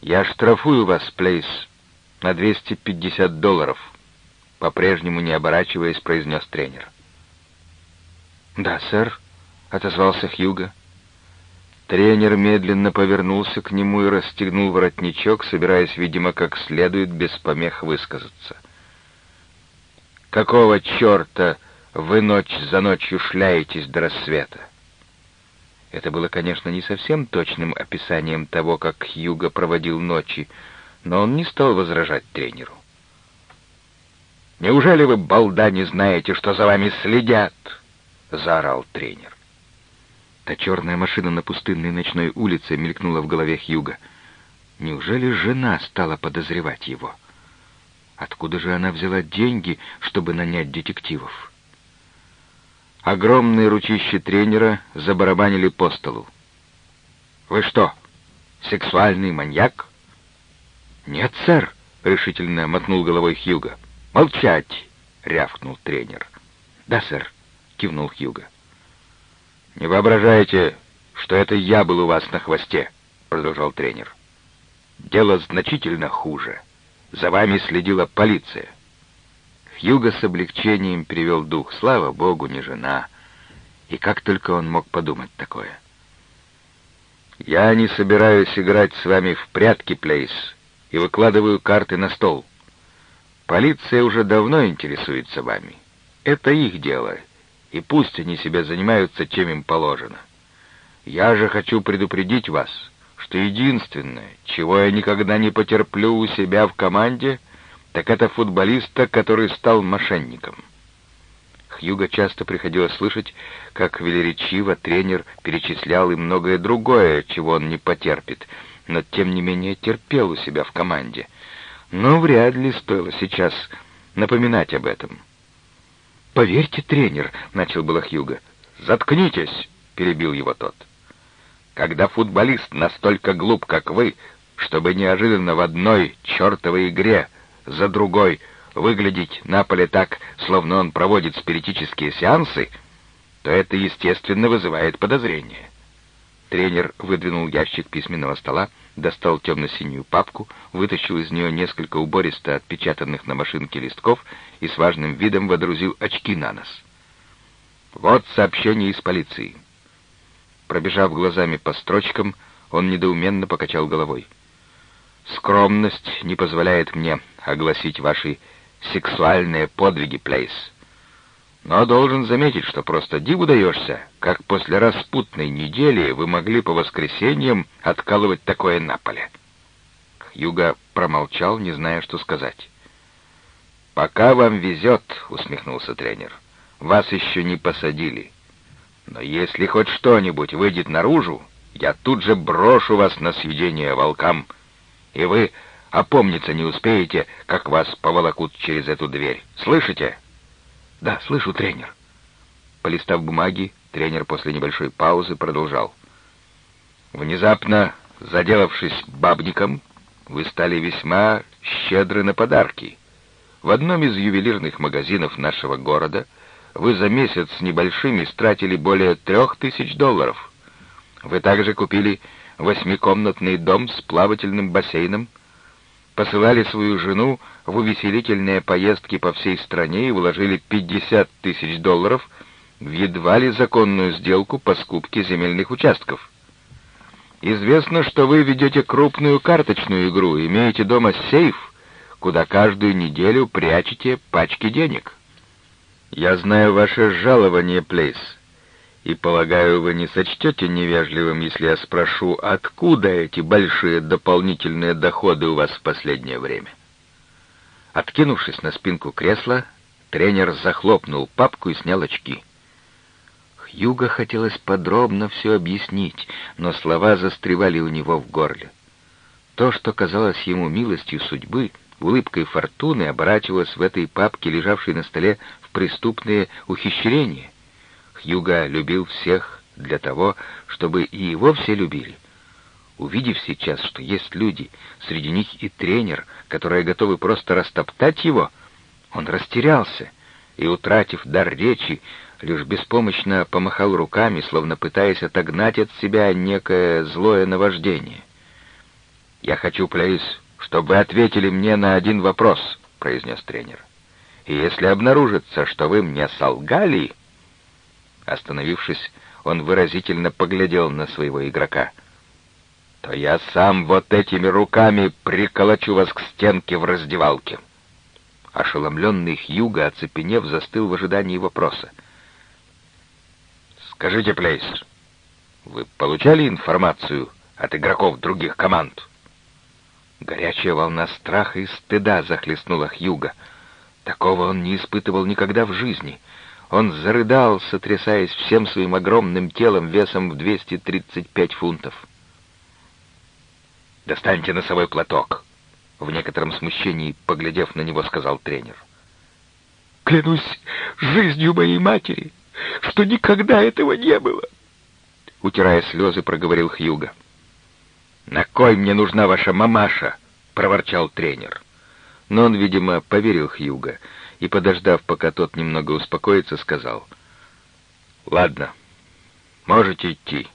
«Я штрафую вас, Плейс, на 250 долларов», — по-прежнему не оборачиваясь, произнес тренер. «Да, сэр», — отозвался Хьюго. Тренер медленно повернулся к нему и расстегнул воротничок, собираясь, видимо, как следует без помех высказаться. «Какого черта вы ночь за ночью шляетесь до рассвета?» Это было, конечно, не совсем точным описанием того, как Хьюго проводил ночи, но он не стал возражать тренеру. «Неужели вы, балда, не знаете, что за вами следят?» — заорал тренер. Та черная машина на пустынной ночной улице мелькнула в голове Хьюга. Неужели жена стала подозревать его? Откуда же она взяла деньги, чтобы нанять детективов? Огромные ручища тренера забарабанили по столу. «Вы что, сексуальный маньяк?» «Нет, сэр», — решительно мотнул головой Хьюга. «Молчать!» — рявкнул тренер. «Да, сэр», — кивнул Хьюга. «Не воображайте, что это я был у вас на хвосте», — продолжал тренер. «Дело значительно хуже. За вами следила полиция». Хьюго с облегчением перевел дух. Слава богу, не жена. И как только он мог подумать такое? «Я не собираюсь играть с вами в прятки, Плейс, и выкладываю карты на стол. Полиция уже давно интересуется вами. Это их дело, и пусть они себя занимаются, чем им положено. Я же хочу предупредить вас, что единственное, чего я никогда не потерплю у себя в команде, так это футболиста, который стал мошенником. Хьюго часто приходилось слышать, как велеречиво тренер перечислял и многое другое, чего он не потерпит, но тем не менее терпел у себя в команде. Но вряд ли стоило сейчас напоминать об этом. «Поверьте, тренер», — начал было Хьюго. «Заткнитесь», — перебил его тот. «Когда футболист настолько глуп, как вы, чтобы неожиданно в одной чертовой игре за другой выглядеть на поле так, словно он проводит спиритические сеансы, то это, естественно, вызывает подозрение». Тренер выдвинул ящик письменного стола, достал темно-синюю папку, вытащил из нее несколько убористо отпечатанных на машинке листков и с важным видом водрузил очки на нос. «Вот сообщение из полиции». Пробежав глазами по строчкам, он недоуменно покачал головой. «Скромность не позволяет мне огласить ваши сексуальные подвиги, Плейс. Но должен заметить, что просто диву даешься, как после распутной недели вы могли по воскресеньям откалывать такое на поле. Юга промолчал, не зная, что сказать. «Пока вам везет», — усмехнулся тренер. «Вас еще не посадили. Но если хоть что-нибудь выйдет наружу, я тут же брошу вас на съедение волкам, и вы опомниться не успеете, как вас поволокут через эту дверь. Слышите?» «Да, слышу, тренер». Полистав бумаги, тренер после небольшой паузы продолжал. «Внезапно, заделавшись бабником, вы стали весьма щедры на подарки. В одном из ювелирных магазинов нашего города вы за месяц с небольшим истратили более трех тысяч долларов. Вы также купили восьмикомнатный дом с плавательным бассейном, посылали свою жену в увеселительные поездки по всей стране и вложили 50 тысяч долларов в едва ли законную сделку по скупке земельных участков. Известно, что вы ведете крупную карточную игру, имеете дома сейф, куда каждую неделю прячете пачки денег. Я знаю ваше жалование, Плейс, и, полагаю, вы не сочтете невежливым, если я спрошу, откуда эти большие дополнительные доходы у вас в последнее время? Откинувшись на спинку кресла, тренер захлопнул папку и снял очки. Хьюго хотелось подробно все объяснить, но слова застревали у него в горле. То, что казалось ему милостью судьбы, улыбкой фортуны, оборачивалось в этой папке, лежавшей на столе, в преступные ухищрения — Хьюга любил всех для того, чтобы и его все любили. Увидев сейчас, что есть люди, среди них и тренер, которые готовы просто растоптать его, он растерялся и, утратив дар речи, лишь беспомощно помахал руками, словно пытаясь отогнать от себя некое злое наваждение. «Я хочу, Плейс, чтобы ответили мне на один вопрос», — произнес тренер. «И если обнаружится, что вы мне солгали...» Остановившись, он выразительно поглядел на своего игрока. «То я сам вот этими руками приколочу вас к стенке в раздевалке». Ошеломленный Хьюго, оцепенев, застыл в ожидании вопроса. «Скажите, Плейс, вы получали информацию от игроков других команд?» Горячая волна страха и стыда захлестнула Хьюга. Такого он не испытывал никогда в жизни. Он зарыдал, сотрясаясь всем своим огромным телом весом в 235 фунтов. «Достаньте носовой платок!» В некотором смущении, поглядев на него, сказал тренер. «Клянусь жизнью моей матери, что никогда этого не было!» Утирая слезы, проговорил Хьюга. «На кой мне нужна ваша мамаша?» — проворчал тренер. Но он, видимо, поверил Хьюга и, подождав, пока тот немного успокоится, сказал. «Ладно, можете идти».